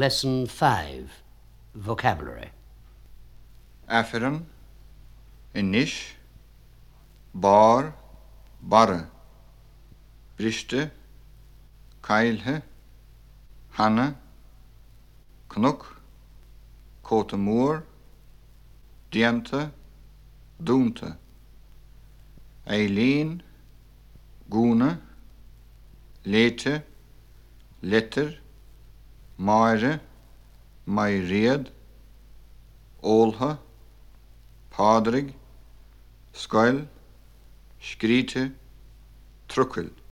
Lesson 5 Vocabulary. Afferan, Inish, Bar, Barre, Briste, Keilhe, Hanne, Knuk, Kotemoer, Diente, Doente, Eileen, Gune, Lete, Letter, máire, mai riad, ólha, pádraig, scoil, scríte, trucuil.